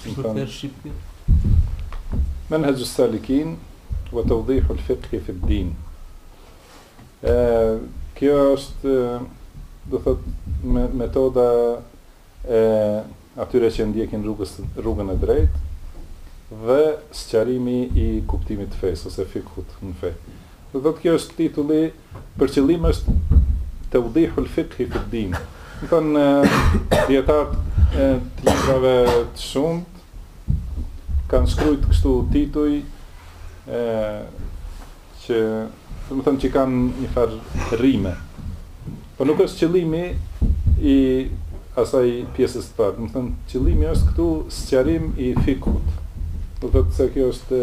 Si për në shqip kjo? Menhexhus salikin, ve teudihul fikhi fid din. Kjo është, do thot, me, metoda e atyre që ndjekin rrugës, rrugën e drejt, dhe sqarimi i kuptimit të fesë, ose fikhut në fe. Do thot kjo është titulli për qëllim është Tewdihul Fiqhi fi Din. Domethënë dijetarët të librave të shumtë kanë shkruajt kështu tituj e që domethënë që kanë një far rime. Po nuk është qëllimi i asaj pjesës të parë. Domethënë qëllimi është këtu sqarim i fikhut. Do thotë se kjo është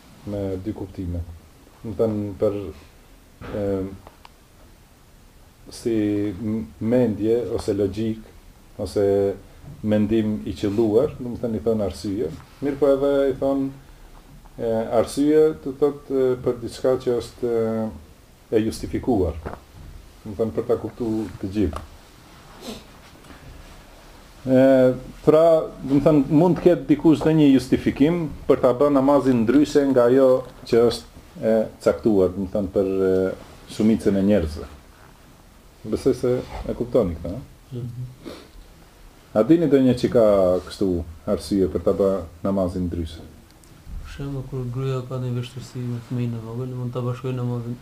me dy kuptime. Domethënë për e, si mendje ose logjik ose mendim i qëlluar, domethënë i thon arsye, mirëpo edhe i thon arsye, do të thotë për diçka që është e justifikuar, domethënë për ta kuptuar të gjithë. Ë, pra, domethënë mund të ketë dikush ndonjë justifikim për ta bërë namazin ndryshe nga ajo që është e caktuar, domethënë për shumicën e njerëzve. Besoj se e kuptoni këtë, ha? Mhm. A dini ndonjë që ka kështu arsye për të bërë namazin ndryshe? Për shembull, kur gruaja ka një vështirësi me fëmijën e vogël, mund ta bashkojë namazin.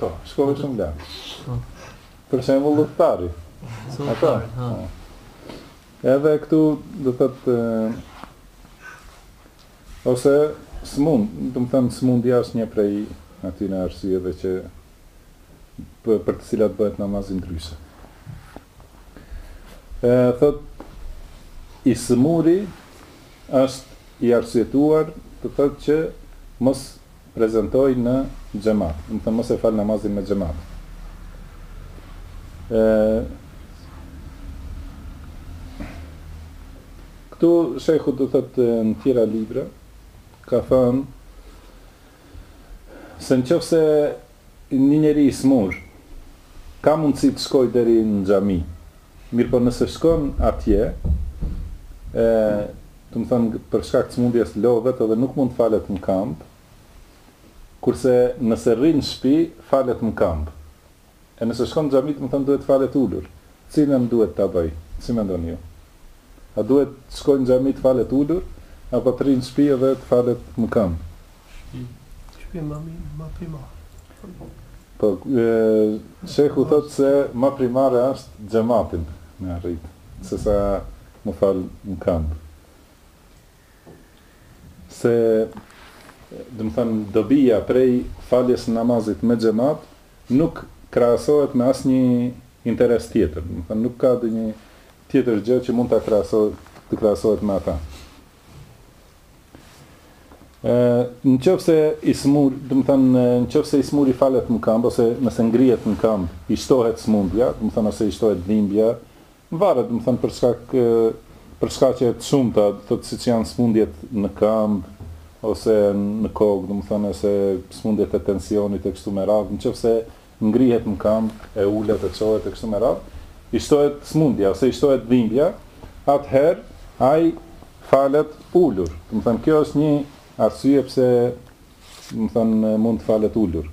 Po, shkove shumë lart. Po. Për shembull, luftari. Ato. Po. Edhe këtu do të thotë ose smund, domethënë smundja është një prej atyne arsyeve që për të cilat bëhet namazi ndryshe. E thot i sëmuri është i arsyetuar, të thot që mos prezantoj në xhamat, domethënë mos e fal namazin me xhamat. Ë Këtu shejhu do thot në tjera libra ka thënë se në qoftë se një njeri i smur ka mundësi të shkojë deri në xhami, mirëpo nëse shkon atje e, domethënë për shkak të sëmundjes lodhet edhe nuk mund të falet në kamb, kurse nëse rri në shpi falet në kamb. E nëse shkon në xhami të me thon duhet me u fal ulur, cilën duhet ta bëj, si mendoni ju? A duhet të shkoj në xhami të falet ulur, apo të rri në shpi edhe të falet më këmbë? Shpi, shpi ma mirë, ma primare. Po, shehu thot se ma primare asht xhematin me arrit, se sa më fal në këmbë. se domethënë dobija prej faljes së namazit me xhemat nuk krahasohet me asnjë interes tjetër, domethënë nuk ka ndonjë tjetër gjë që mund ta krahasojë të krahasohet me ata. Ë, në qoftë se i smur, domethënë në qoftë se i smuri falet në këmbë ose nëse ngrihet në këmbë, i shtohet smundja, domethënë ose i shtohet dhimbja, Varet, domethënë, për shkak për shkaqe të shumta, do të thotë siç janë sëmundjet në këmbë ose në kokë, domethënë, ose sëmundjet e tensionit e kështu me radhë, nëqofse ngrihet në këmbë e ulet e çohet e kështu me radhë, i shtohet sëmundja ose i shtohet dhimbja, atëherë ai falet ulur, domethënë, kjo është një arsye pse, domethënë, mund të falet ulur.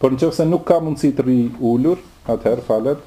Por nëqofse nuk ka mundësi të rrijë ulur, atëherë falet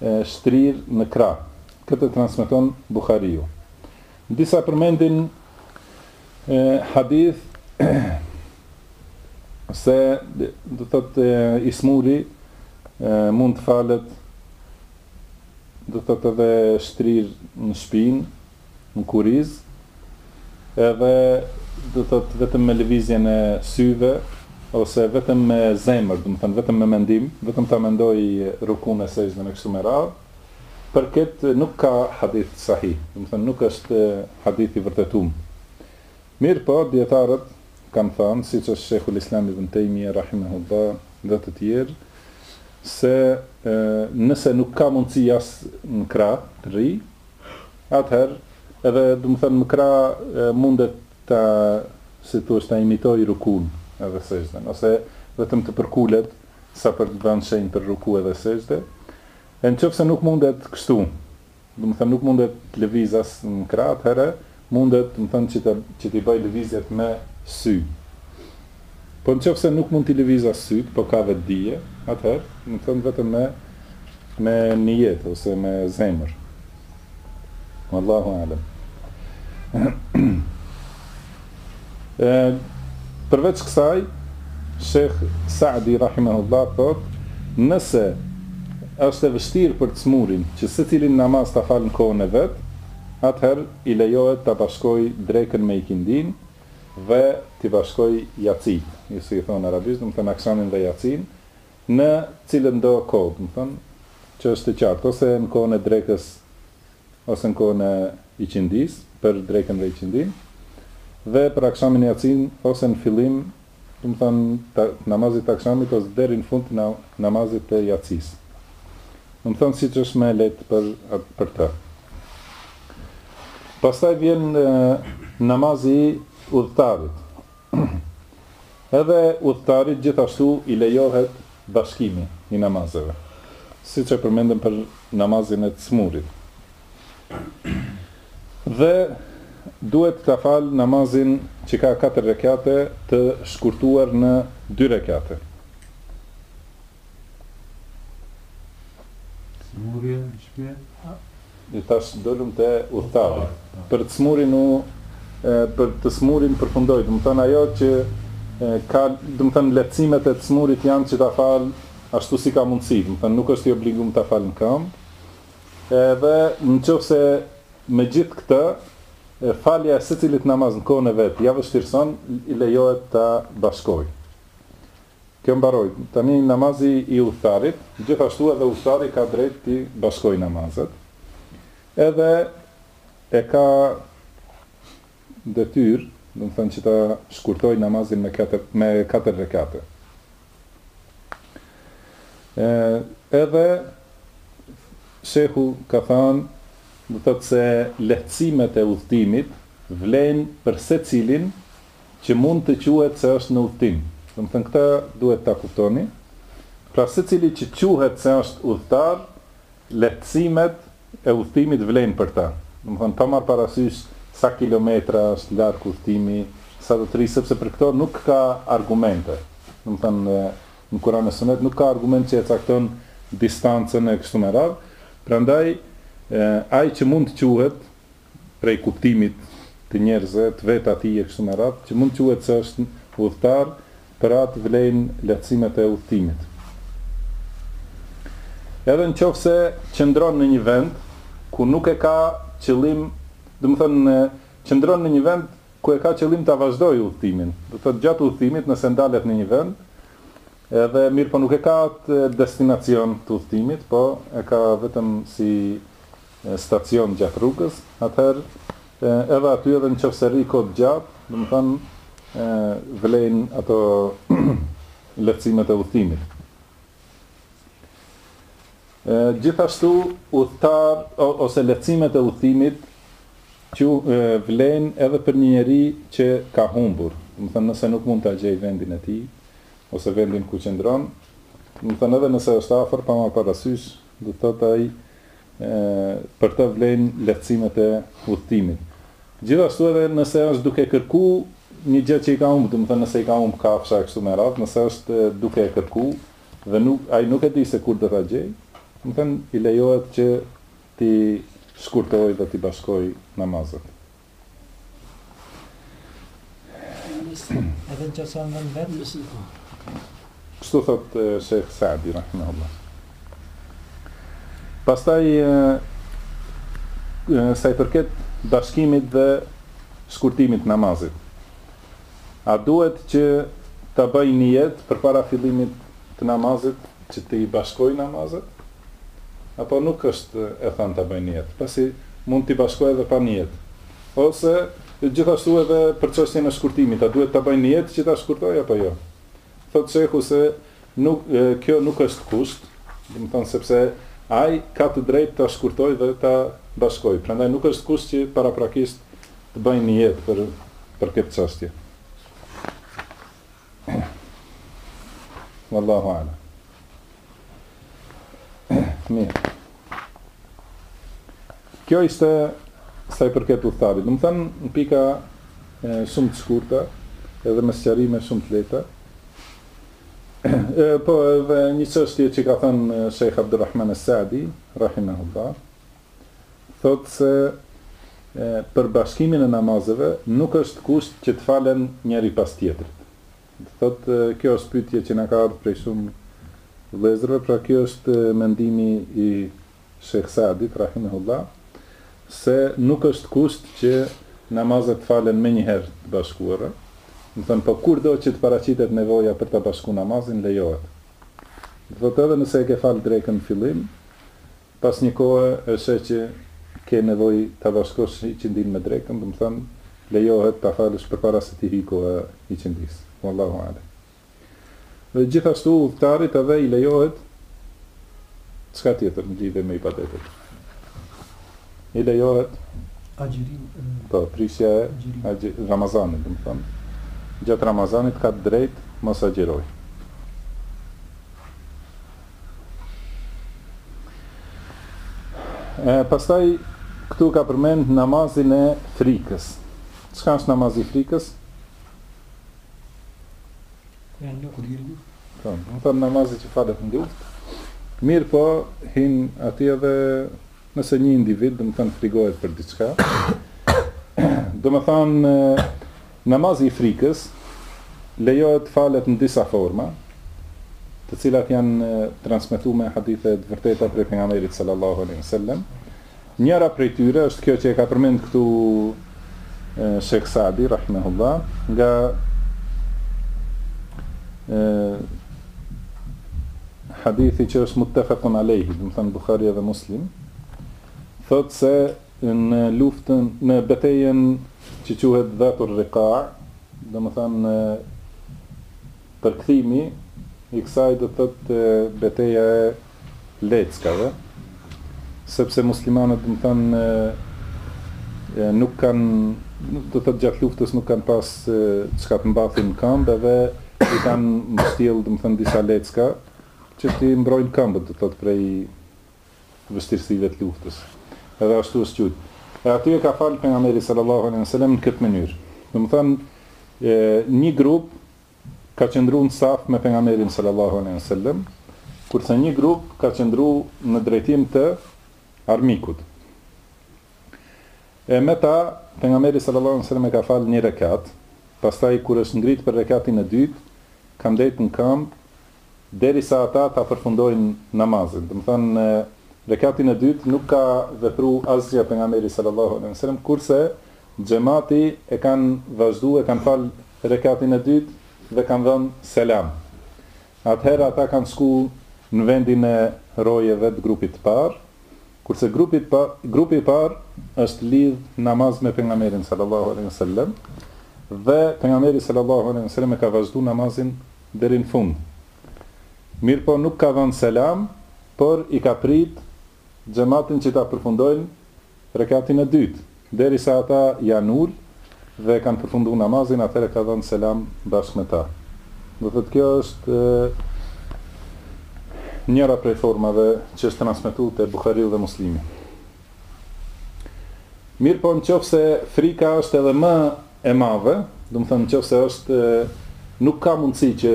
shtrirë në krah. Këtë e transmeton Buhariu. Disa përmendin e, hadith se do thotë i smuri e, mund të falet do thotë edhe shtrirë në shpinë në kurriz, edhe do të thotë vetëm me lëvizjen e syve, ose vetëm me zemër, domethënë vetëm me mendim, vetëm ta mendojë rukun e sexhden e kështu me radhë, për këtë nuk ka hadith sahih, domethënë nuk është hadith i vërtetuar. Mirëpo dijetarët kanë thënë, siç është Shejhul Islam Ibn Tejmije rahimehullah dhe të tjerë, se nëse nuk ka mundësi as në krah të rri, Atëherë, edhe, domethënë, në krah mundet ta, si t'thuash, ta imitojë rukunë edhe sexhden, ose vetëm të përkulet sa për të dhënë shenjë për ruku edhe sexhde. E në qoftë se nuk mundet kështu, domethënë nuk mundet të lëvizë as në krah, atëherë Mundet, domethënë që të, që t'i bëj lëvizjet me sy. Po nëqofse nuk mund t'i lëviz as sytë, po ka vetëdije, atëherë, domethënë vetëm me, me nijet, ose me zemër. Wallahu a'lem. E, përveç kësaj, Shekh Sa'di, Rahimahullah, thot, nëse është e vështirë për t'smurin që secilin namaz ta falë në kohën e vet, atëherë i lejohet ta bashkojë drekën me iqindinë dhe t'i bashkojë jacin, a si i thonë arabisht, domethënë akşamin dhe jacin, në cilën do kohë, domethënë, që është të qartë, ose në kohën e drekës ose në kohën e iqindisë, për drekën dhe iqindinë, dhe për akşamin e jacin ose në fillim Domethënë të namazit të akşamit ose deri në fund të namazit të jacisë. Domethënë siç është më e lehtë për për të. Pastaj vjen namazi i udhëtarit. Edhe udhëtarit gjithashtu i lejohet bashkimi i namazeve, siç e përmendëm për namazin e të smurit. Dhe duhet ta falë namazin që ka katër rekate të shkurtuar në dy rekate. Smurja shpejt? Tash dolëm te udhëtari. Për të smurin u për të smurin përfundoi, domethënë ajo që ka, domethënë lehtësimet e të smurit janë që ta fal ashtu si ka mundësi, domethënë nuk është i obliguar ta fal në këmbë, Edhe në qoftë se me gjithë këtë, falja e secilit namaz në kohën e vet ia vështirëson, i lejohet ta bashkojë. Kjo mbaroi. Tani namazi i udhëtarit, gjithashtu edhe udhëtari ka drejt t'i bashkojë namazet. Edhe e ka detyrë, domethënë që ta shkurtojë namazin me katër me katër rekate. E, edhe Shehu ka thënë, do thotë se lehtësimet e udhëtimit vlejnë për secilin që mund të quhet se është në udhëtim. Domethënë këtë duhet ta kuptoni. Pra secili që quhet se është udhëtar, Lehtësimet e udhëtimit vlejnë për të. Domethënë pa marrë parasysh sa kilometra është larg udhëtimi, sa do të rri, sepse për këto nuk ka argumente. Domethënë në në Kuran e Sunet nuk ka argument që e cakton distancën e kështu me radhë. Prandaj ai që mund të quhet prej kuptimit të njerëzve të vetë atij e kështu me radhë, që mund të quhet se është udhëtar, për atë vlejnë lehtësimet e udhëtimit. Edhe në qoftë se qëndron në një vend ku nuk e ka qëllim, domethënë qëndron në një vend ku e ka qëllim ta vazhdojë udhëtimin, do të thotë gjatë udhëtimit nëse ndalet në një vend, edhe mirëpo nuk e ka atë destinacion të udhëtimit, po e ka vetëm si stacion gjatë rrugës, atëherë edhe aty edhe nëse rri kohë të gjatë, domethënë vlejnë ato lehtësimet e udhëtimit. Gjithashtu udhëtar ose lehtësimet e udhëtimit vlejnë edhe për një njeri që ka humbur, domethënë nëse nuk mund ta gjejë vendin e tij ose vendin ku qëndron, domethënë edhe nëse është afër pa marrë parasysh, do të thotë ai për të vlejnë lehtësimet e udhëtimit. Gjithashtu edhe nëse është duke kërku një gjë që i ka humbë, domethënë nëse i ka humbë kafsha e kështu me radhë, nëse është duke e kërku dhe nuk ai nuk e di se kur do ta gjejë, domethënë i lejohet që t'i shkurtojë dhe t'i bashkojë namazet. Edhe në qëtë sa në vetë, nësë në kohë. Kështu thotë Shejh Sadi, rahimehullah. Pastaj, sa i përket bashkimit dhe shkurtimit të namazit. A duhet që ta bëjë nijet përpara fillimit të namazit që t'i bashkojë namazet? apo nuk është e thënë ta bëjë nijet, pasi mund t'i bashkojë edhe pa nijet. Ose gjithashtu edhe për çështjen e shkurtimit, a duhet ta bëjë nijet që ta shkurtojë apo jo? Thotë shejhu se nuk kjo nuk është kusht, domethënë sepse ai ka të drejtë ta shkurtojë dhe ta bashkojë, prandaj nuk është kusht që paraprakisht të bëjë nijet për për këtë çështje. Wallahu a'lem. Mirë. Kjo ishte sa i përket udhëtarit. Domethënë në pika e, shumë të shkurta, edhe me sqarime shumë të lehta. Po edhe një çështje që ka thënë Sheikh Abdulrahman As-Sadi, rahimahullah, thotë se për bashkimin e namazeve nuk është kusht që të falen njëri pas tjetrit. Thotë kjo është pyetje që na ka ardhur prej shumë vëllezërve, pra ky është mendimi i Shejh Saadit rahimehullah se nuk është kusht që namazet të falen menjëherë të bashkuara, domethënë po kurdo që të paraqitet nevoja për ta bashkuar namazin lejohet. Do thotë edhe nëse e ke falë drekën në fillim, Pas një kohe e sheh që ke nevojë ta bashkosh iqindinë me drekën, domethënë lejohet ta falësh përpara se t'i hyjë koha e iqindisë. Wallahu a'lem. Dhe gjithashtu udhëtarit edhe i lejohet çka tjetër në lidhje me ibadetet? I lejohet agjërimi. Po, prishja e Ramazanit, domethënë gjatë Ramazanit ka të drejtë mos agjërojë. E, pastaj, këtu ka përmend namazin e frikës. Çka është namazi i frikës? Në nuk u dhjilë. Po, në të namazi që falet në luftë, mirëpo, hin aty edhe nëse një individ, domethënë frigohet për diçka, domethënë, Namazi i frikës lejohet falet në disa forma, të cilat janë transmetu me hadithe të vërteta prej Pejgamberit sallallahu alejhi ve sellem. Njëra prej tyre është kjo që e ka përmend këtu Shejh Sadi rahimahullah nga hadithi që është muttefekun alejhi, domethënë Buhariu edhe Muslimi, thotë se Në luftën, në betejën që quhet Dhatur Rika, domethënë përkthimi i kësaj do të thotë beteja e leckave, sepse muslimanët domethënë nuk kanë, do të thotë gjatë luftës nuk kanë pas çka të mbathin në kambë edhe i kanë mbështjellë domethënë disa lecka që t'i mbrojnë këmbët, do të thotë prej vështirësive të luftës. Edhe ashtu është qujtë. E aty e ka falë Pejgamberi sallallahu alejhi ve sellem në këtë mënyrë. Domethënë, një grup ka qëndru në saf me Pejgamberin sallallahu alejhi ve sellem, kurse një grup ka qëndru në drejtim të armikut. E me ta, Pejgamberi sallallahu alejhi ve sellem e ka falë një rekat, pastaj kur është ngrit për rekatin e dytë, ka ndejtë në kambë derisa ata ta përfundojnë namazin. Domethënë në rekatin e dytë nuk ka vepru asgjë pejgamberi sallallahu alejhi ve sellem, kurse xhemati e kanë vazhdu e kanë fal rekatin e dytë dhe kanë dhënë selam. Atëherë ata kanë shku në vendin e rojeve të grupit të parë, kurse grupit të pa, grupi i parë është lidh namaz me pejgamberin sallallahu alejhi ve sellem dhe pejgamberi sallallahu alejhi ve sellem e ka vazhdu namazin deri në fund. Mirëpo nuk ka dhënë selam, por i ka prit xhematin që ta përfundojnë rekatin e dytë. Derisa ata janë ul dhe kanë përfundu namazin, atëherë ka dhënë selam bashkë me ta. Do thotë kjo është njëra prej formave që është transmetu te Buhariu dhe Muslimi. Mirëpo në qoftë se frika është edhe më e madhe, domethënë nëse është nuk ka mundësi që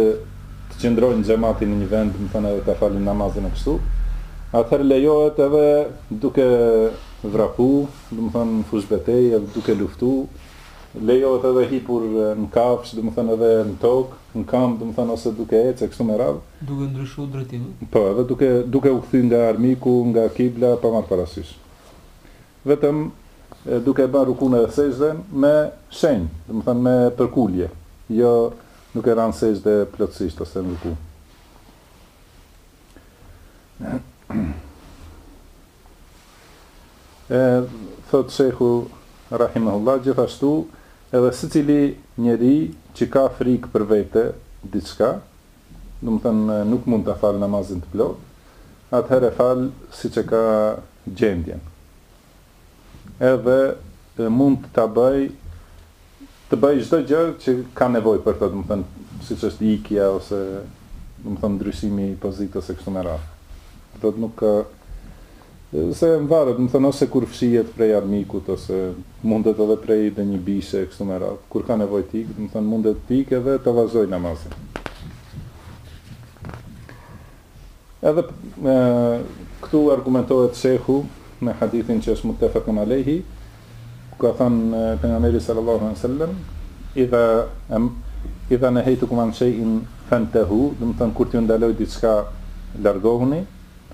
të qëndrojnë xhamati në një vend, domethënë edhe ta falin namazin e kështu, atëherë lejohet edhe duke vrapu, domethënë në fushëbetejë edhe duke luftu, lejohet edhe hipur në kafshë, domethënë edhe në tokë, në këmbë, domethënë ose duke ecë e kështu me radhë. Duke ndryshuar drejtim. Po, edhe duke duke u kthy nga armiku, nga kibla, pa marrë parasysh. vetëm duke bërë rukunë edhe sexhden me shenjë, domethënë me përkulje, jo duke rënë sexhde plotësisht ose në ruku. E thotë Shehu rahimahullah gjithashtu edhe secili njeri që ka frikë për vete diçka, domethënë nuk mund ta falë namazin të plotë, atëherë e fal siç e ka gjendjen. Edhe mund ta bëjë të bëjë çdo gjë që ka nevojë për të, domethënë siç është ikja ose domethënë ndryshimi i pozitës ose kështu me radhë. Do të thotë nuk ka Se mvaret, domethënë ose kur fshihet prej armikut ose mundet edhe prej ndonjë bishe e kështu me radhë, kur ka nevojë të ikë, domethënë mundet të ikë edhe ta vazhdojë namazin. Edhe këtu argumentohet shehu me hadithin që është muttefaqun alejhi, ku ka thënë pejgamberi sallallahu alaihi wasallam, "Idha am idha nahaytukum an shay'in fantahu", domethënë kur t'ju ndaloj diçka, largohuni.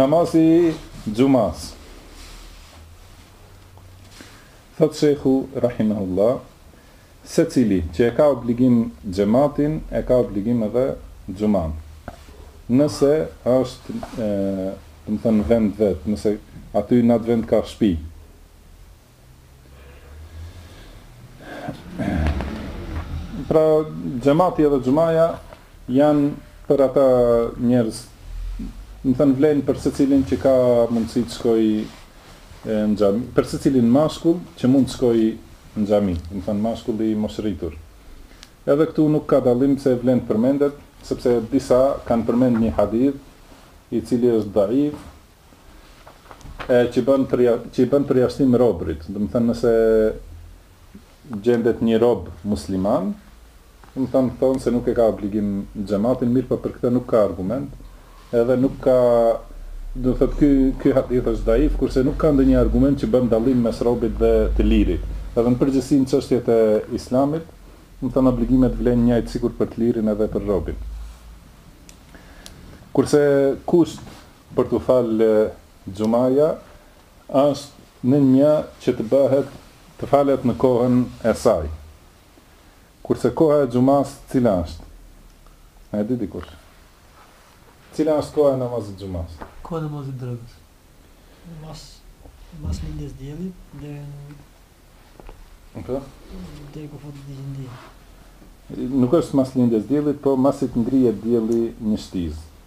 Namazi xhumasë Thotë shehu Rahimahullah Secili që e ka obligim xhematin E ka obligim edhe xhumanë Nëse është Domethënë vendës vetë Nëse aty në atë vend ka shpi Pra xhemati edhe xhumaja janë për ata njerëz domethënë vlejnë për secilin që ka mundësi të shkojë në xhami, për secilin mashkull që mund të shkojë në xhami, domethënë mashkull i moshërritur. Edhe këtu nuk ka dallim se vlen të përmendet, sepse disa kanë përmend një hadith, i cili është daif, e që bën për që i bën përjashtim robërit, domethënë nëse gjendet një rob musliman, domethënë thonë se nuk e ka obligim xhamatin, mirëpo për këtë nuk ka argument, edhe nuk ka do të thotë ky ky hadith është daif, kurse nuk ka ndonjë argument që bën dallim mes robit dhe të lirit. Edhe në përgjithësi në çështjet e Islamit, domethënë obligimet vlejnë njëjtë sikur për të lirin edhe për robin. Kurse kusht Për t'u falë xhumaja është nën një që të bëhet të falet në kohën e saj kurse koha e xhumasë cila është a e di dikush cila është koha e namazit xhumasë. Koha e namazit drekës. Mas mas lindjes diellit deri në po deri ku futet ikindia nuk është mas lindjes diellit po masi të ngrihet dielli një shtiz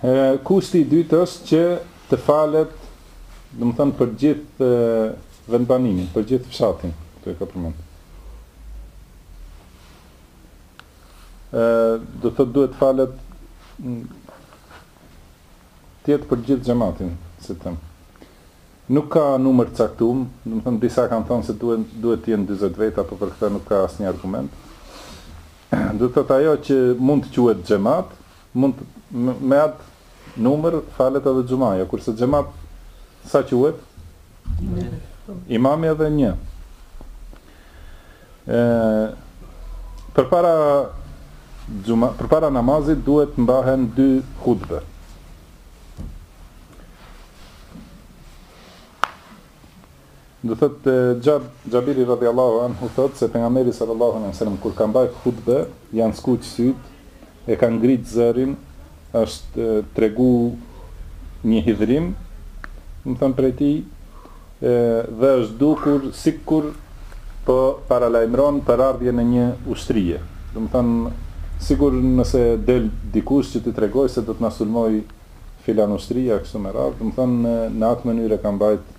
E kushti i dytë është që të falet, domethënë për gjithë vendbanimin, për gjithë fshatin, të ka përmend. Ë do të thotë duhet falet të jetë për gjithë xhematin, si të thënë. Nuk ka numër të caktuar, domethënë disa kanë thënë se duhet duhet të jenë 40 veta, po për këtë nuk ka asnjë argument. Do të thotë ajo që mund të quhet xhemat, mund me atë numër falet edhe xhumaja, kurse xhemat sa quhet? Imami edhe një. Ë përpara xhuma, përpara namazit duhet të mbahen dy hutbe. Do thotë Xhab, Xhabiri radhijallâhu anhu thotë se Pejgamberi sallallâhu alejhi ve sellem kur ka mbajt hutbe i janë skuq sytë, e ka ngrit zërin, është tregu një hidhërim, domethënë prej tij, e, dhe është dukur sikur po paralajmëron për ardhjen e një ushtrie. Domethënë sikur nëse del dikush që të tregojë se do të na sulmojë filan ushtria e kështu me radhë, domethënë në atë mënyrë e ka mbajt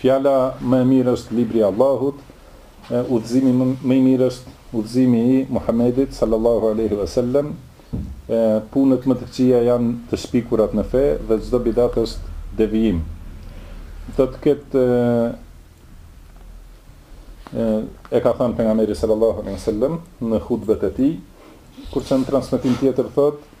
Fjala më e mirë është Libri i Allahut, e udhëzimi më i mirë është udhëzimi i Muhamedit, sallallahu alejhi ve sellem, e punët më të këqija janë të shpikurat në fe dhe çdo bidat është devijim. Domethënë këtë e ka thënë pejgamberi sallallahu alejhi ve sellem në hutbet e tij, kurse në transmetim tjetër thotë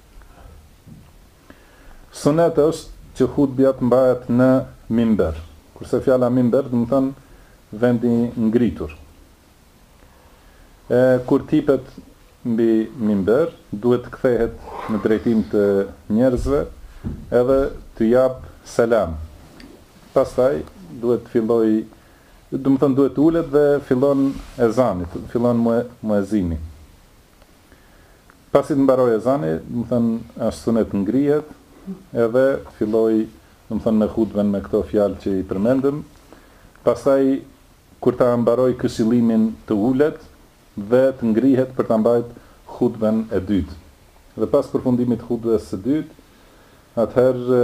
Sunet është që hutbja të mbahet në mimber, kurse fjala mimber domethënë vend i ngritur. E kur të hipet mbi mimber, duhet të kthehet në drejtim të njerëzve edhe të japë selam. Pastaj duhet të fillojë, domethënë duhet të ulet dhe fillon ezani, fillon muezini. Pasi të mbarojë ezani, domethënë asht sunet të ngrihet edhe të fillojë domethënë me hutben me këto fjalë që i përmendëm, pastaj kur ta mbarojë këshillimin të ulet dhe të ngrihet për ta mbajt hutben e dytë dhe pas përfundimit të hutbes së dytë atëherë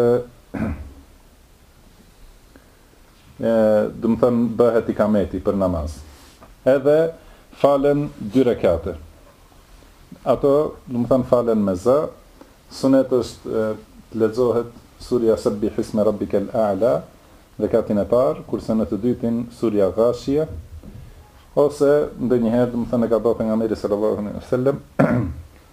e domethënë bëhet ikameti për namaz edhe falen dy rekate ato domethënë falen me zë sunet është të lexohet surja sebbih isme rabbikel a'la rekatin e parë kurse në të dytin surja ghashije ose ndonjëherë domethënë e ka ba pejgamberi sallallahu alejhi ve sellem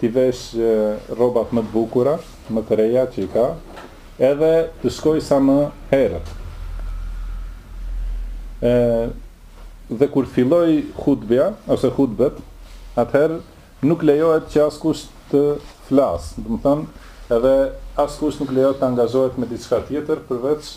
t'i veshë rrobat më të bukura, më të reja që i ka, edhe të shkojë sa më herët. E, dhe kur fillon hutbja, ose hutbet, atëherë nuk lejohet që askush të flasë, domethënë, edhe askush nuk lejohet të angazhohet me diçka tjetër, përveç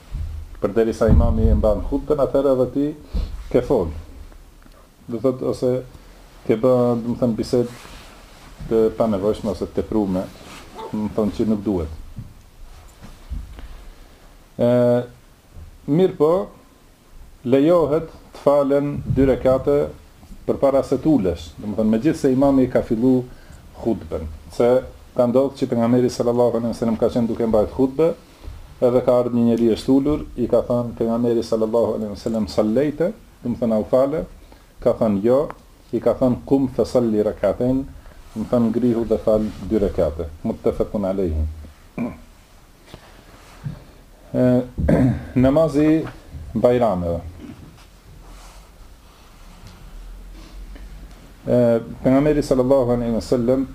Përderisa imami e mban hutben atëherë edhe ti ke fol. Do të thotë ose ke bë domethënë bisedë të panevojshme ose të teprume, domethënë që nuk duhet. E mirëpo lejohet të falen dy rekate përpara se të ulesh, domethënë megjithëse imami e ka fillu hutben, se ka ndodhur që pejgamberi sallallahu alejhi ve sellem ka qenë duke mbajt hutbe, Edhe ka ardhë një njeri është ulur, i ka thënë, Pejgamberi sallallahu alejhi ve selem, Sallejte, domethënë a u fale, ka thënë jo, i ka thënë, Kum fe salli rek'atejn, domethënë ngrihu dhe fal dy rekate. Muttefekun alejhi. Namazi i bajrameve. Pejgamberi sallallahu alaihi wasallam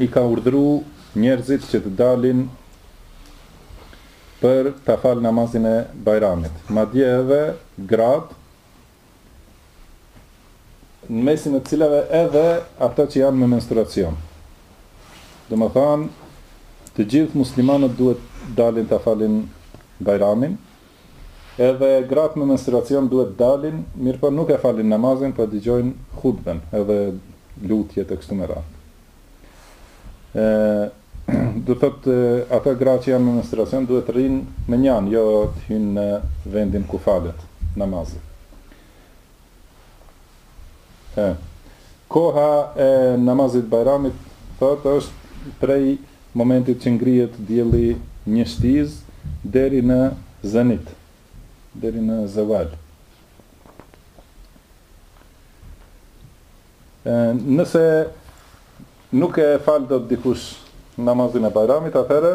i ka urdhëru njerëzit që të dalin për ta fal namazin e Bajramit. Madje edhe gratë në mesin e të cilave edhe ata që janë me menstruacion. Domethanë, të gjithë muslimanët duhet dalin ta falin bajramin, Edhe gratë me menstruacion duhet dalin, mirëpo nuk e falin namazin, po e dëgjojnë hutben edhe lutjet e kështu me radhë. Ë do thotë ato gra që janë me menstruacion duhet të rrinë mënjanë, jo të hyjnë në vendin ku falet namazi. E. Koha e namazit të Bajramit thotë është prej momentit që ngrihet dielli një shtiz deri në zenit, deri në zeval. E. Nëse nuk e fal dot dikush namazin e Bajramit atëherë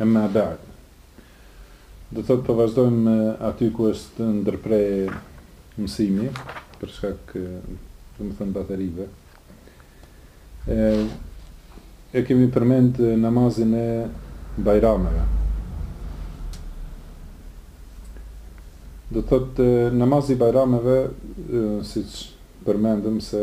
Emma Ba'd. Do të thotë po vazhdojmë aty ku është ndërpre mësimi, për shkak, domethënë baterive. E, e kemi përmend namazin e bajrameve. Do të thotë namazi i bajrameve, siç përmendëm se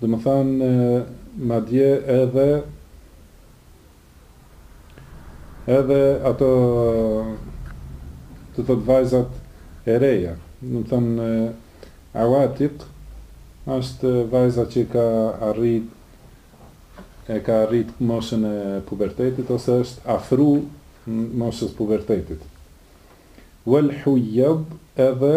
Domethënë madje edhe edhe ato do të thotë vajzat e reja, domethënë Awatiq është vajza që ka arrit e ka arrit moshën e pubertetit ose është afru moshës pubertetit. Wal-Huyyad edhe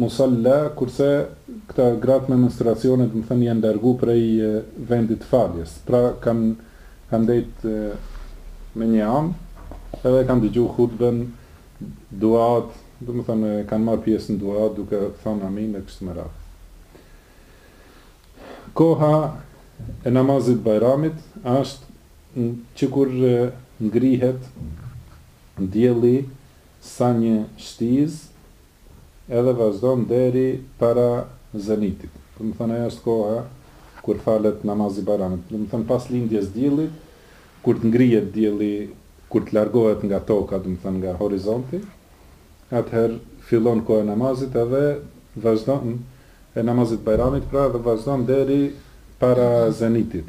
Musalla, kurse këta gratë me menstruacione domethënë janë largu prej vendit të faljes, pra kanë kanë ndejt në një anë edhe e kanë dëgju hutben, duat, domethënë kanë marrë pjesë në dua duke thënë amin e kështu me radhë. Koha e namazit të bajramit është që kur ngrihet dielli sa një shtizë edhe vazhdon deri para zenitit, domethënë ajo është koha kur falet namazi i Bajramit, domethënë pas lindjes diellit, kur të ngrihet dielli, kur të largohet nga toka, domethënë nga horizonti, atëherë fillon koha e namazit edhe vazhdon, e namazit të Bajramit pra, dhe vazhdon deri para zenitit.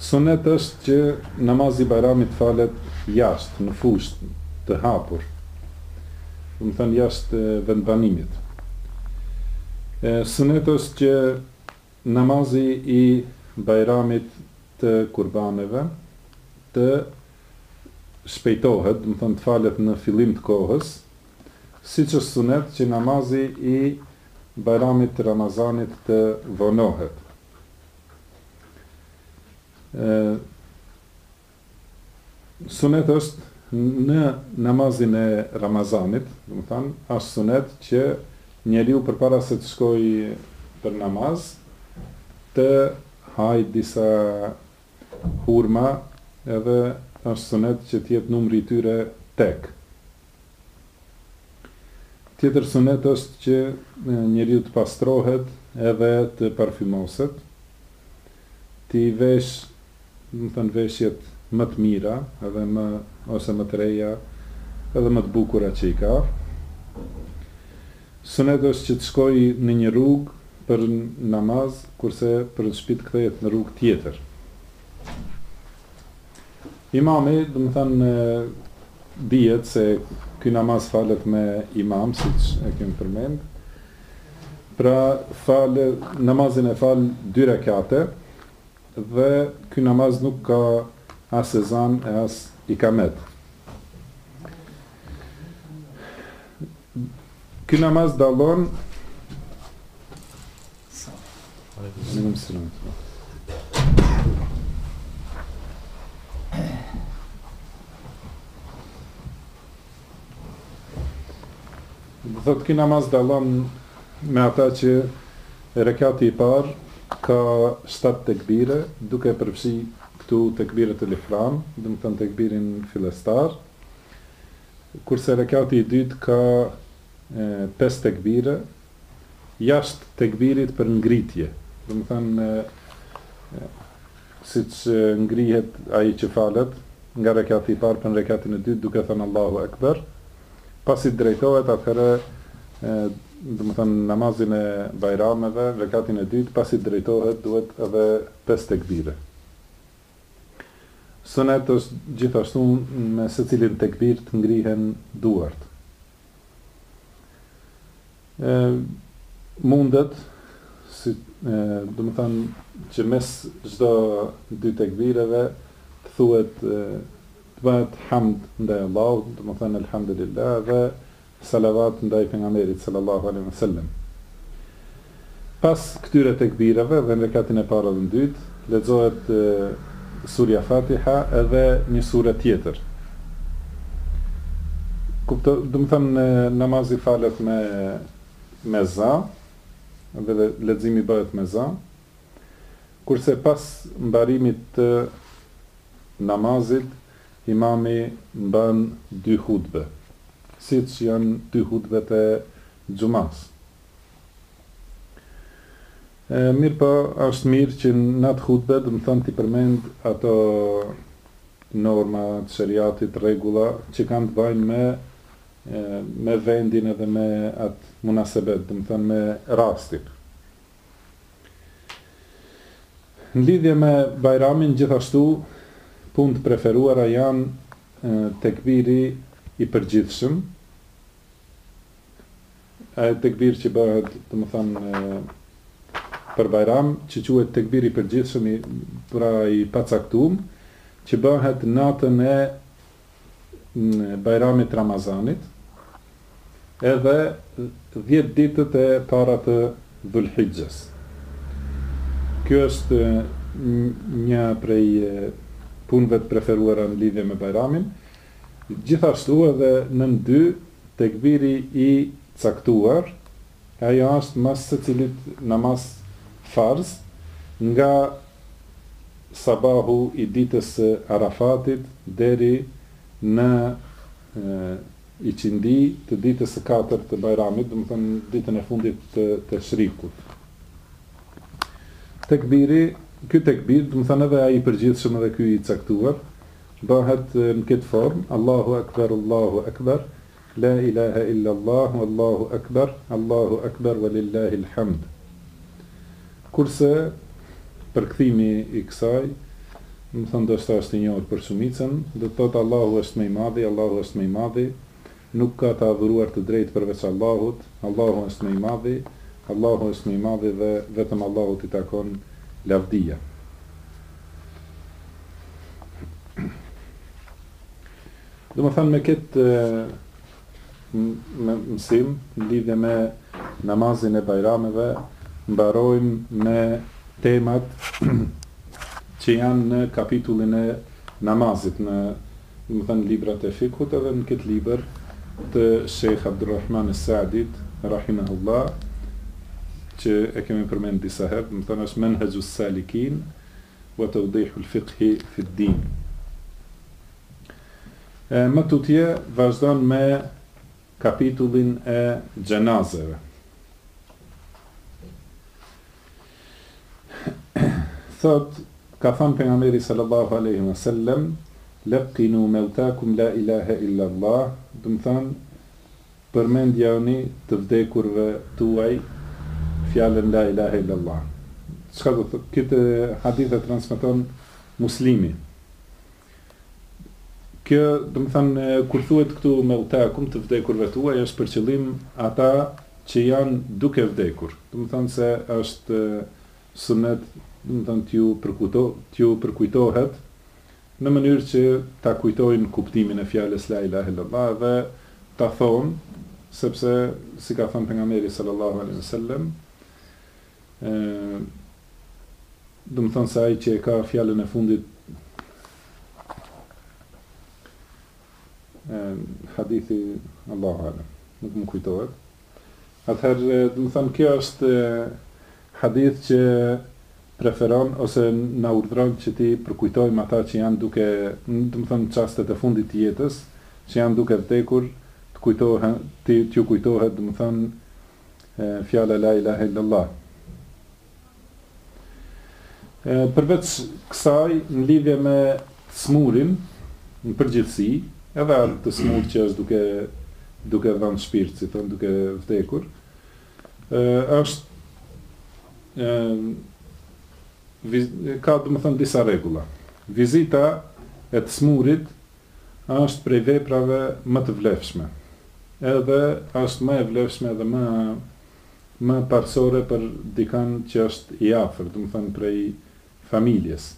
Sunet është që namazi i Bajramit të falet jashtë, në fushë, të hapur, domethënë jashtë vendbanimit. E sunet është që namazi i Bajramit të Kurbaneve të shpejtohet, domethënë të falet në fillim të kohës, siç është sunet që namazi i Bajramit të Ramazanit të vonohet. Sunet është në namazin e Ramazanit, domethënë, është sunet që njeriu përpara se të shkojë për namaz të hajë disa hurma, edhe është sunet që të jetë numri i tyre tek Tjetër sunet është që njeriu të pastrohet edhe të parfymoset, t'i veshë, domethanë veshjet më të mira edhe ose më të reja edhe më të bukura që i ka. Sunet është që të shkojë në një rrugë për namaz, kurse për në shtëpi të kthehet në rrugë tjetër. Imami, domethënë dihet se ky namaz falet me imam, siç e kemi përmendë. Pra falë namazin e fal dy rekate dhe ky namaz nuk ka as ezan e as ikamet. Ky namaz dallon Domethanë ky namaz dallon me ata që rekati i parë ka 7 tekbire duke përfshi këtu tekbiretul ihram domethanë tekbirin fillestar kurse rekati i dytë ka 5 tekbire jashtë tekbirit për ngritje, domethanë siç ngrihet ai që falet nga rekati i parë për në rekatin e dytë duke thënë Allahu Ekber, pasi drejtohet atëherë domethanë namazin e bajrameve, rekatin e dytë, pasi drejtohet duhet edhe pesë tekbire. Sunet është gjithashtu me secilin tekbir të ngrihen duart. e mundet si e domethanë që mes çdo dy tekbireve të thuhet të bëhet hamd ndaj Allahut domethanë elhamdulillah dhe salavat ndaj pejgamberit sallallahu alaihi wasallam Pas këtyre tekbireve dhe në rekatin e parë dhe në dytë, lexohet Surja Fatiha edhe një sure tjetër. Kupto, domethanë namazi falet me me za dhe leximi bëhet me za, kurse pas mbarimit të namazit imami mban dy hutbe, siç janë dy hutbet e xhumasë. E, mirëpo, është mirë që në atë hutbe, domethënë t'i përmend ato norma të sheriatit, rregulla, që kanë të bajnë me me vendin edhe me atë munasebet, domethënë me rastin. Në lidhje me Bajramin, gjithashtu, punë të preferuara janë tekbiri i përgjithshëm, Ai tekbir që bëhet, domethënë, për Bajram, që quhet tekbir i përgjithshëm, i, pra i pacaktum, që bëhet natën e Bajramit të Ramazanit, edhe dhjetë ditët e para të Dhul-Hixhes. Kjo është një prej punëve të preferuara në lidhje me Bajramin, gjithashtu edhe nën dy Tekbiri i caktuar, ajo është mas secilit namaz farz, nga sabahu i ditës së Arafatit deri në iqindi të ditës së katër të Bajramit, domethënë ditën e fundit të Teshrikut. Tekbiri, ky tekbir, domethënë edhe ai i përgjithshëm edhe ky i caktuar, Bëhet në këtë formë, Allahu Ekber, Allahu Ekber, La ilahe illa Allahu, Allahu Ekber, Allahu Ekber ve lillahil hamd. Kurse përkthimi i kësaj, domethënë ndoshta është i njohur për shumicën, do të thotë Allahu është më i madhi, Allahu është më i madhi, Nuk ka të adhuruar të drejtë përveç Allahut, Allahu është më i madhi, Allahu është më i madhi dhe vetëm Allahut i takon lavdia. Domethënë me këtë mësim në lidhje me namazin e bajrameve mbarojmë me temat që janë në kapitullin e namazit në Domethënë librat e fikut edhe në këtë libër të Shejh Abdurrahman Es-Sadit, rahimehullah, që e kemi përmend disa herë, domethënë është Menhexhus Salikin wa Tawdihul Fiqhi fid-Din. E më tutje vazhdojnë me kapitullin e xhenazeve. Thotë, Ka thënë Pejgamberi sallallahu alejhi ve sellem, Leqqinu mewtakum la ilahe illa Allah, domethënë, Përmendjani të vdekurve tuaj fjalën la ilahe illa Allah. Çka do të thotë? Këtë hadith e transmeton Muslimi. Kjo, domethënë, kur thuhet këtu meutakum të vdekurve tuaj, është për qëllim ata që janë duke vdekur. Domethënë se është sunet, domethënë t'ju përkuto, t'ju përkujtohet në mënyrë që ta kujtojnë kuptimin e fjalës la ilahe illallah dhe ta thonë, sepse si ka thënë pejgamberi sallallahu alejhi ve sellem, E, domethënë se ai që e ka fjalën e fundit e, hadithi Allahu alem, nuk më kujtohet. Atëherë, domethënë kjo është hadith që preferon ose na urdhëron që t'i përkujtojmë ata që janë duke, domethënë çastet e fundit të jetës, që janë duke vdekur, të kujtohen, t'i t'ju kujtohet, domethënë fjala la ilahe illallah. E, përveç kësaj, në lidhje me të smurin, në përgjithësi, edhe atë të smur që është duke, duke dhënë shpirt, si thënë, duke vdekur, e, është e, viz, ka, domethënë, disa rregulla. Vizita e të smurit Është prej veprave më të vlefshme, edhe është më e vlefshme dhe më më parësore për dikan që është i afërt, domethënë prej familjes.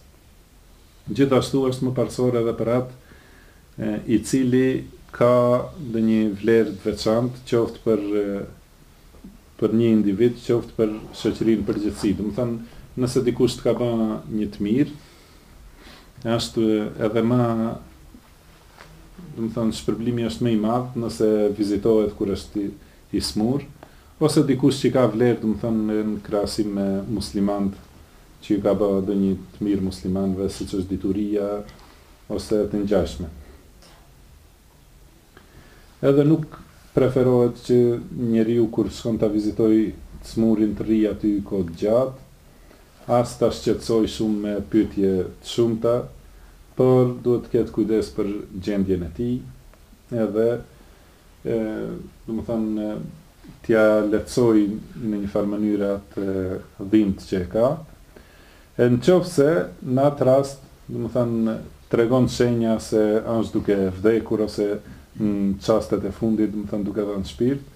Gjithashtu është më parësore edhe për atë i cili ka ndonjë vlerë të veçantë qoftë për për një individ, qoftë për shoqërinë në përgjithësi. Domethënë, nëse dikush të ka ba një të mirë, Është edhe më, domethënë, shpërblimi është më i madh nëse vizitohet kur është i smur, ose dikush që ka vlerë, domethënë, në krahasim me muslimanët, që ju ka bërë ndonjë të mirë muslimanëve, siç është dituria ose të ngjashme. Edhe nuk preferohet që njeriu kur shkon ta vizitojë të smurin të rrijë aty kohë të gjatë, as ta shqetësojë shumë me pyetje të shumta, por duhet të ketë kujdes për gjendjen e tij edhe domethënë t'ia lehtësojë në një farë mënyre atë dhimbtë që e ka. E në qoftë se në atë rast, domethënë, tregon shenja se është duke vdekur ose në çastet e fundit, domethënë, duke dhënë shpirt,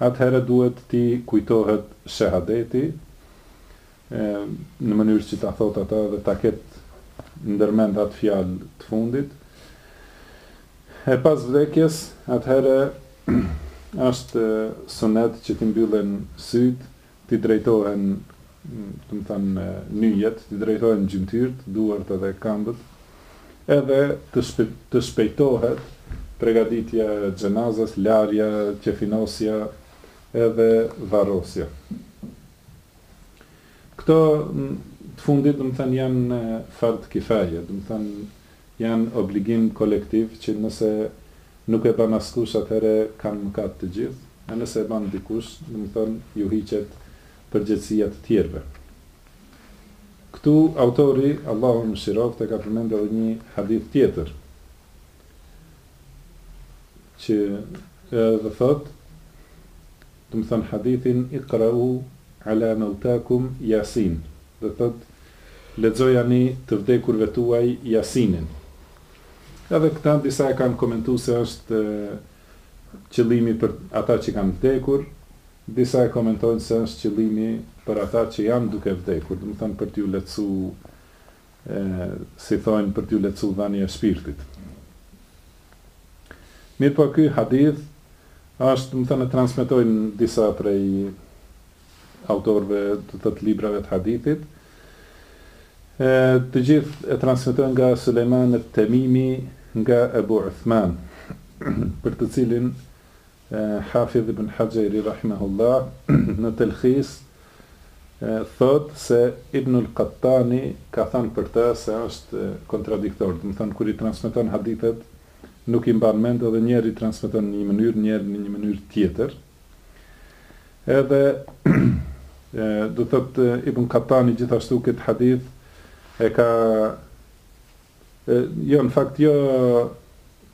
atëherë duhet t'i kujtohet shehadeti, në mënyrë që ta thotë atë dhe ta ketë ndër mend atë fjalë të fundit, e pas vdekjes, atëherë është sunet që t'i mbyllen sytë t'i drejtohen, domethënë, nyjet, t'i drejtohen gjymtyrët, duart edhe këmbët, edhe të shpejtohet pregaditja e xhenazes, larja, qefinosja edhe varrosja. Këto të fundit, domethënë, janë fard kifaje, domethënë, Janë obligim kolektiv që nëse nuk e bën askush atëherë kanë mëkat të gjithë, e nëse e bën dikush, domethënë iu hiqet përgjegjësia të tjerëve. Këtu autori, Allahu e mëshiroftë, e ka përmendë edhe një hadith tjetër, që do të thotë, domethënë hadithin, Iqra'u 'ala mautakum Yasin, do të thotë, Lexojani të vdekurve tuaj Jasinin. Edhe këta disa e kanë komentu se është qëllimi për ata që kanë vdekur, disa e komentojnë se është qëllimi për ata që janë duke vdekur, domethënë për t'iu lehtësu si thonë për t'iu lehtësu dhënia e shpirtit. Mirëpo ky hadith është, domethënë e transmetojnë disa prej autorëve të tëtë librave të hadithit. Të gjithë e transmetojnë nga Sulejman et-Temimi nga Ebu Uthman, për të cilin Hafidh ibn Haxheri rahimehullah në Telkhis thotë se Ibnul Kattani ka thënë për të se është kontradiktor, domethënë kur i transmeton hadithet nuk i mban mend edhe një herë i transmeton në një mënyrë, një herë në një mënyrë tjetër. Edhe do të thotë Ibn Katani gjithashtu këtë hadith e ka e, jo në fakt jo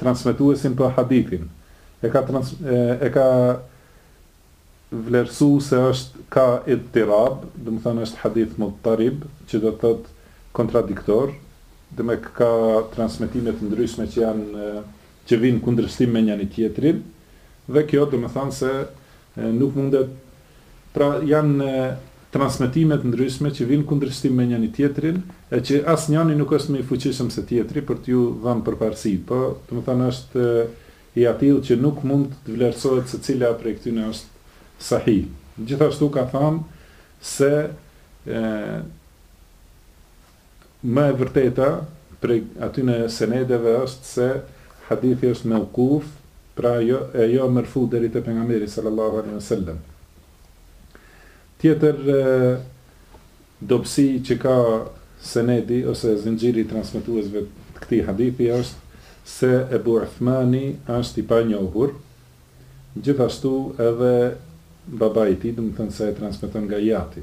transmetuesin po hadithin. E ka trans, e, e ka vlerësu se është ka idtirab, domethënë është hadith mudtarib, që do të thotë kontradiktor, domethënë ka transmetime të ndryshme që janë që vijnë në kundërshtim me njëri tjetrin dhe kjo domethënë se nuk mundet pra janë transmetime të ndryshme që vijnë në kundërshtim me njëri tjetrin e që asnjëri nuk është më i fuqishëm se tjetri për t'iu dhënë përparësi po domethënë është i atillë që nuk mund të vlerësohet se cila prej këtyne është sahih gjithashtu ka thënë se Më e vërteta prej atyne senedeve është se hadithi është meukuf, pra jo e jo merfu deri te pejgamberi sallallahu alejhi ve sellem. Tjetër dobësi që ka senedi ose zinxhiri i transmetuesve të këtij hadithi është se Ebu Uthmani është i panjohur, gjithashtu edhe babai i tij, domethënë se e transmeton nga jati.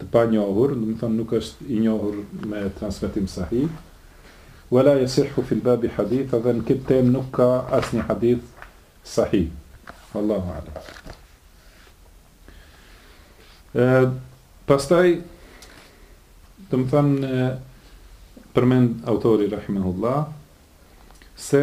të panjohur, domethënë nuk është i njohur me transmetim sahih, wa la yasihhu fil babi hadith dhe në këtë temë nuk ka asnjë hadith sahih. Wallahu a'lam. Pastaj domethënë përmend autori rahimahullah se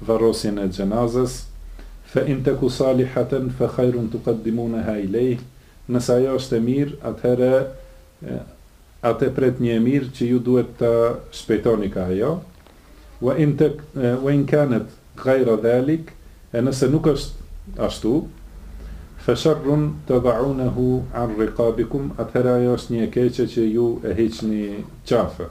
varrosjen e xhenazes, Fe in teku salihaten fe hajrun tukaddimuneha ilejh, Nëse ajo është e mirë, atëherë atë e pret një e mirë që ju duhet ta shpejtoni ka ajo, Wa in tek wa in kanet gajra dhalik, E nëse nuk është ashtu, Fe sharrun tadaunehu an riqabikum, atëherë ajo është një e keqe që ju e hiqni qafe.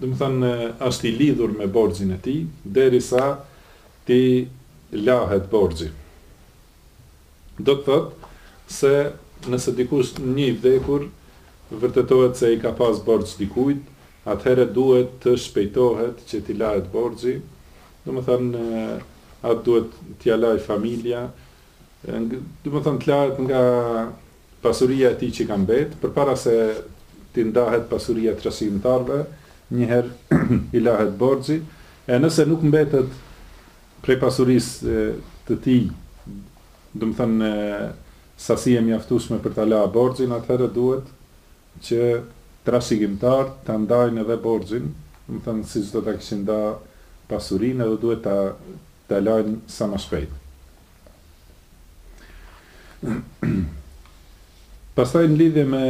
Domethënë është i lidhur me borxhin e tij derisa t'i lahet borxhi. Do të thotë se nëse dikush një i vdekur vërtetohet se i ka pas borxh dikujt, atëherë duhet të shpejtohet që t'i lahet borxhi, domethënë atë duhet t'ia lajë familja, domethënë të lahet nga Pasuria e tij që ka mbetë, përpara se t'i ndahet pasuria trashëgimtarëve, njëherë i lahet borxhi, e nëse nuk mbetet prej pasurisë të tij, domethënë sasi e mjaftueshme për ta la borxhin, atëherë duhet që trashëgimtarët ta ndajnë edhe borxhin, domethënë siç do ta kishin ndarë pasurinë, edhe duhet ta lajnë sa më shpejt. Pastaj në lidhje me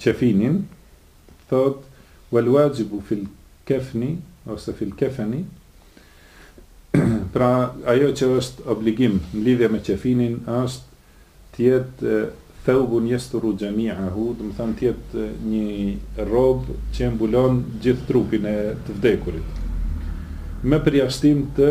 qefinin, thot wal wajibu fil kefni ose fil kefeni pra ajo që është obligim në lidhje me qefinin është të jetë thawbun yasturu jami'ahu, domethënë të jetë një rrobë që e mbulon gjithë trupin e të vdekurit. Me përjashtim të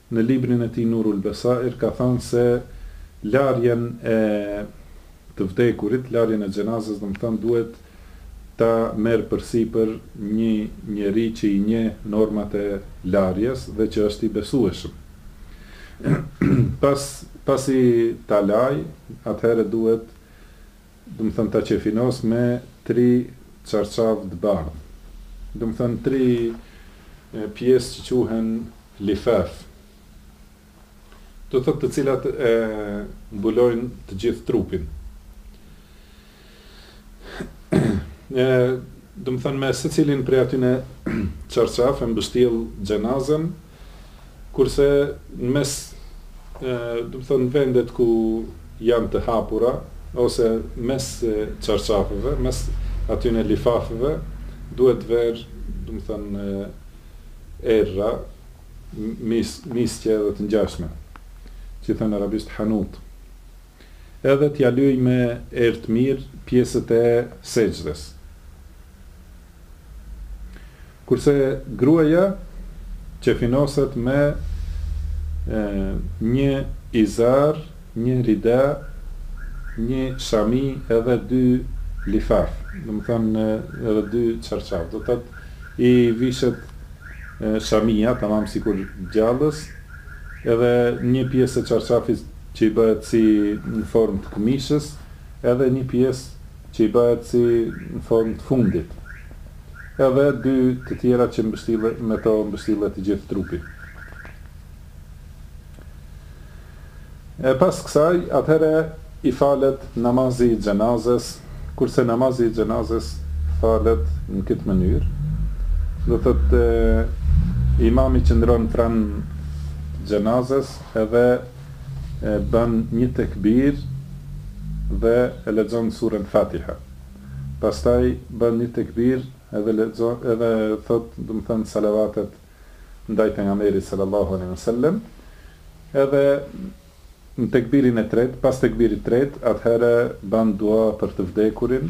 në librin e tij Nurul Besair ka thënë se larjen e të vdekurit, larjen e xhenazës domethënë duhet ta merr përsipër një njeri që i njeh normat e larjes dhe që është i besueshëm. Pas pasi ta lajë, atëherë duhet Domethënë ta qefinos me tri çarçafë të bardhë. Domethënë tri pjesë që quhen lifaf. Do thotë të cilat e mbulojnë të gjithë trupin. E domethënë me secilin prej atyne çarçaf e mbështjell xhenazën. Kurse në mes, domethënë vendet ku janë të hapura ose mes çarçafeve, mes atyne lifafeve duhet verë, domethënë erëra, mis, misqe dhe të ngjashme, që i thonë arabisht hanut. Edhe t'ja lyjmë me erë të mirë pjesët e sexhdes. Kurse gruaja qefinoset me një izar, një rida, një shami edhe dy lifaf, domethënë edhe dy çarçafë, do të thotë i vishet shamia tamam sikur të gjallës, edhe një pjesë e çarçafit që i bëhet si në formë të këmishës edhe një pjesë që i bëhet si në formë të fundit edhe dy të tjera që mbështillet me to mbështillet i gjithë trupi e pas kësaj atëherë i falet namazi i xhenazes kurse namazi i xhenazes falet në këtë mënyrë do të thotë imami qëndron pranë xhenazes edhe e bën një tekbir dhe e lexon suren Fatiha pastaj bën një tekbir edhe lexon edhe thotë domethënë salavatet ndaj pejgamberit sallallahu alejhi ve sellem edhe në tekbirin e tretë pas tekbirit tretë atëhere ban dua për të vdekurin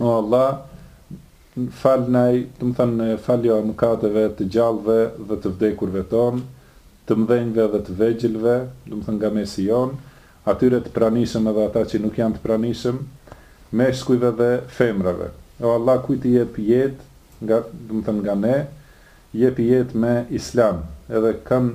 O Allah, falnaj, domethënë falju mëkatet të gjallëve dhe të vdekurve tonë, të mëdhenjve dhe të vegjëlve, domethënë nga mesi jonë, atyre të pranishëm edhe ata që nuk janë të pranishëm, meshkujve dhe femrave. O Allah, kujt i jep jetë nga, domethënë nga ne, jepi jetë me Islam, edhe kan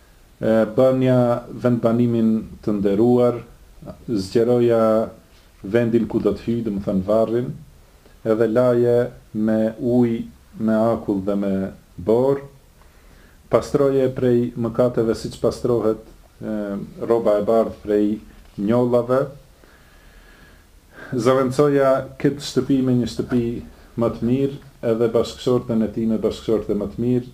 E bënja vendbanimin të nderuar, zgjeroja vendin ku do të hyjë, domethënë varrin, edhe laje me ujë, me akull dhe me borë. Pastroje prej mëkateve siç pastrohet rroba e bardhë prej njollave. Zëvendësoja këtë shtëpi me një shtëpi më të mirë, edhe bashkëshorten e tij me bashkëshorte më të mirë.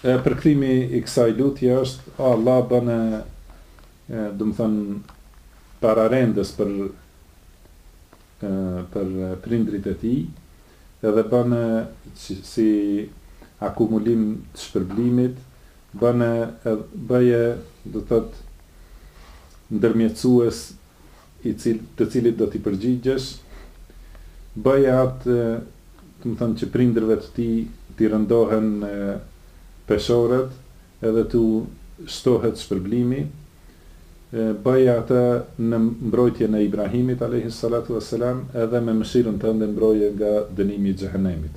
E përkthimi i kësaj lutje është, O Allah bëne, domethënë, pararendës për për prindërit e tij, edhe bëne si akumulim të shpërblimit, bëne, bëje, do të thotë, ndërmjetësues i cil, të cilit do t'i përgjigjesh, bëje atë, domethënë, që prindërve të tij t'i rëndohen peshoret edhe t'u shtohet shpërblimi, bëje atë në mbrojtjen e Ibrahimit, alejhi salatu ves selam, edhe me mëshirën tënde mbroje nga dënimi i Xhehenemit.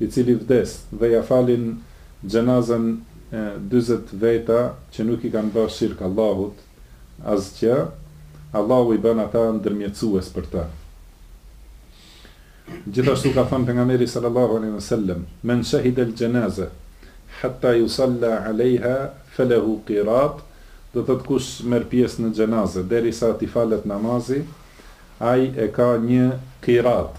i cili vdes dhe ia falin xhenazën dyzet veta që nuk i kanë bë shirk Allahut asgjë, Allahu i bën ata ndërmjetësues për të. Gjithashtu ka thënë Pejgamberi sallallahu alejhi ve sellem, Men shehidel xhenaze hatta yusalla alejha felehu qirat, do të thotë kush merr pjesë në xhenaze derisa t'i falet namazi, ai e ka një qirat,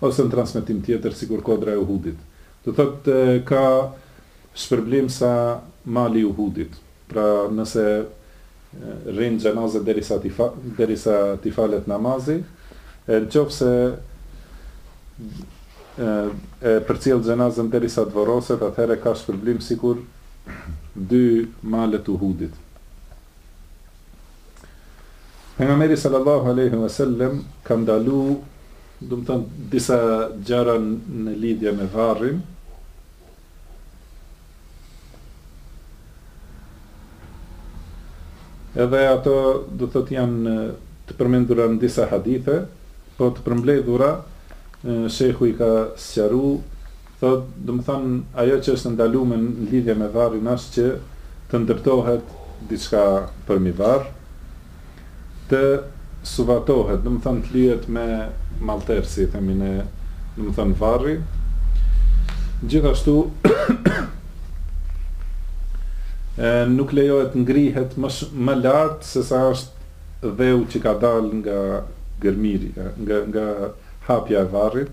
Ose në transmetim tjetër, sikur kodra e Uhudit. Do thotë, ka shpërblim sa mali i Uhudit. Pra, nëse rrin n'xhenaze derisa t'i derisa t'i falet namazi, e në qoftë se e përcjell xhenazën derisa të vorroset, atëherë ka shpërblim sikur dy male të Uhudit. Pejgamberi sallallahu alaihi wasallam ka ndalu, domethënë disa gjëra në lidhje me varrin. Edhe ato do të thotë janë të përmendura në disa hadithe, po të përmbledhura shehu i ka sqaru Thotë, Domethënë, ajo që është e ndalume në lidhje me varrin është që të ndërtohet diçka përmi varr, të suvatohet, domethënë të lyhet me malter, si i themi ne, domethënë varri. Gjithashtu, nuk lejohet t'ngrihet më më lart se sa është dheu që ka dalë nga gërmiri, nga nga hapja e varrit.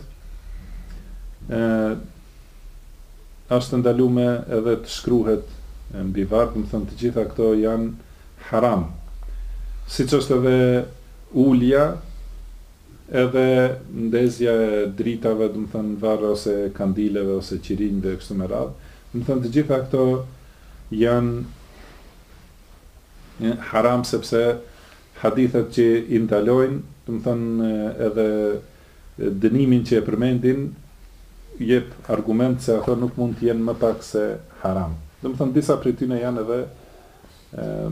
Është e ndalume edhe të shkruhet mbi varr, domethënë të gjitha këto janë haram. Siç është edhe ulja edhe ndezja e dritave, domethënë në varr ose kandileve ose qirinjve e kështu me radhë, domethënë të gjitha këto janë haram sepse hadithet që i ndalojnë, domethënë edhe Dënimin që e përmendin jap argument se ato nuk mund të jenë më pak se haram. Domethënë disa prej tyne janë edhe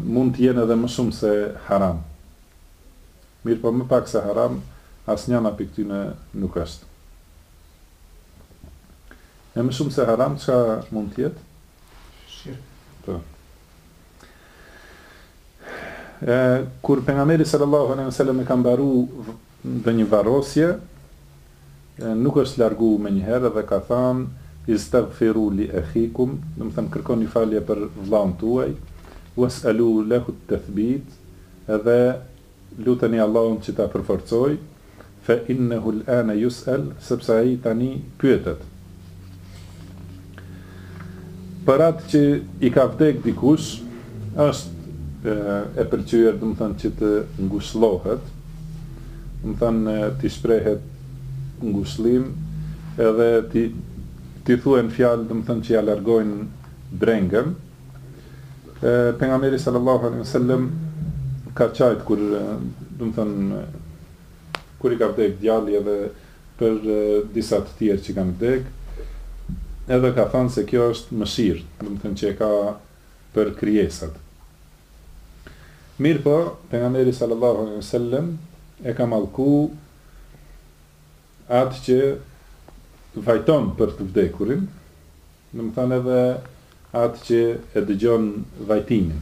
mund të jenë edhe më shumë se haram. Mirëpo më pak se haram asnjëna prej këtyne nuk është. E më shumë se haram çka mund të jetë? Shirk. Po. E kur pejgamberi sallallahu alejhi ve sellem e ka mbaru Ndonjë varrosje, nuk është largu menjëherë dhe ka thënë, Istaghfiru li akhikum, domethënë kërkoni falje për vëllan tuaj, was'alu lehu at-tathbit, edhe luteni Allahun që ta përforcojë, fa innehu al-ana yus'al, sepse ai tani pyetet. Për atë që i ka vdek dikush, është e pëlqyer, domethënë që të ngushëllohet, domethënë t'i shprehet ngushëllim edhe t'i, t'i thuhen fjalë, domethënë që ia largojnë brengën. Pejgamberi sallallahu alaihi wasallam ka qajt kur, domethënë kur i ka vdek djali edhe për disa të tjerë që kanë vdekë, edhe ka thënë se kjo është mëshirë, domethënë që e ka për krijesat. Mirëpo, pejgamberi sallallahu alejhi ve sellem e ka mallku atë që vajton për të vdekurin, domethënë edhe atë që e dëgjon vajtimin.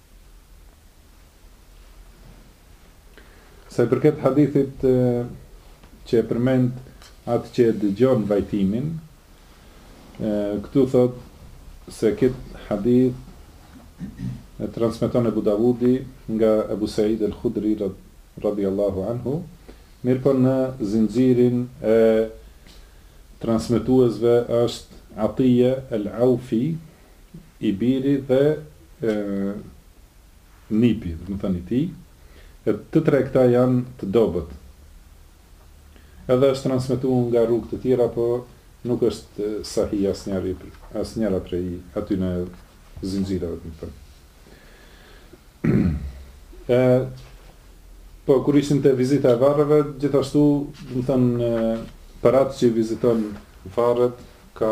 Sa i përket hadithit që e përmend atë që e dëgjon vajtimin, këtu thotë se këtë hadith e transmeton Ebu Davudi nga Ebu Seid el Khudri radi Allahu anhu, mirëpo në zinxhirin e transmituesve është Atije el Aufi, i biri dhe e, nipi, domethënë i tij, e të tre këta janë të dobët. Edhe është transmituar nga rrugë të tjera, po nuk është sahih asnjëri, asnjëra prej atyne zinxhirave domethënë. E, po, kur ishim te vizita e varreve, gjithashtu, domethënë, për atë që i viziton varret, ka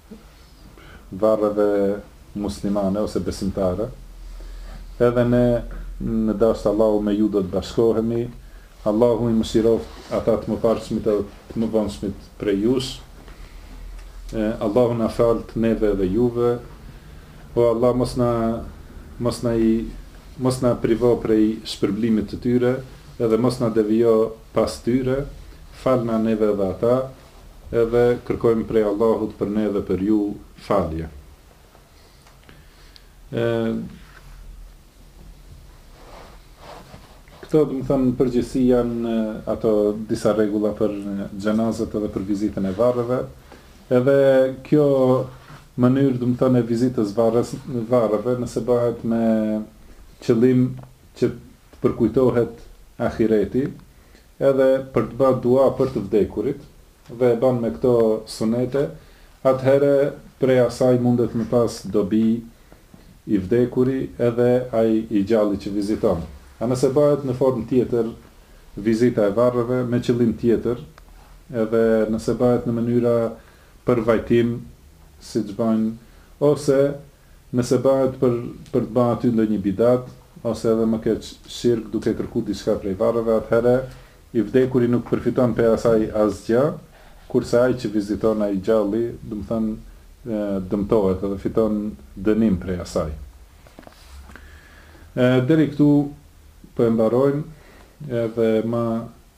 varreve muslimane ose besimtare edhe ne në dasht Allahu me ju do të bashkohemi Allahu i mëshiroft ata të mëparshmit edhe të mëvonshmit prej jush e, Allahu na falt neve edhe juve o Allah mos na mos na i mos na privo prej shpërblimit të tyre edhe mos na devijo pas tyre falna neve edhe ata edhe kërkojmë prej Allahut për ne dhe për ju falje. E, këto domethënë në përgjithësi janë ato disa rregulla për xhenazet edhe për vizitën e varreve, edhe kjo mënyrë domethënë e vizitës varres, varreve nëse bëhet me qëllim që të përkujtohet ahireti, edhe për të bërë dua për të vdekurit dhe e bën me këto sunete atëherë prej asaj mundet me pas dobi i vdekuri edhe ai i gjalli që viziton a nëse bëhet në formë tjetër vizita e varreve me qëllim tjetër edhe nëse bëhet në mënyra për vajtim siç bëjnë ose Nëse bëhet për për të ba aty ndonjë bidat, ose edhe më keq shirk duke kërku diçka prej varreve atëherë i vdekuri nuk përfiton prej asaj asgjë, kurse ai që viziton ai i gjalli domethënë dëmtohet edhe fiton dënim prej asaj. Deri këtu po e mbarojmë edhe më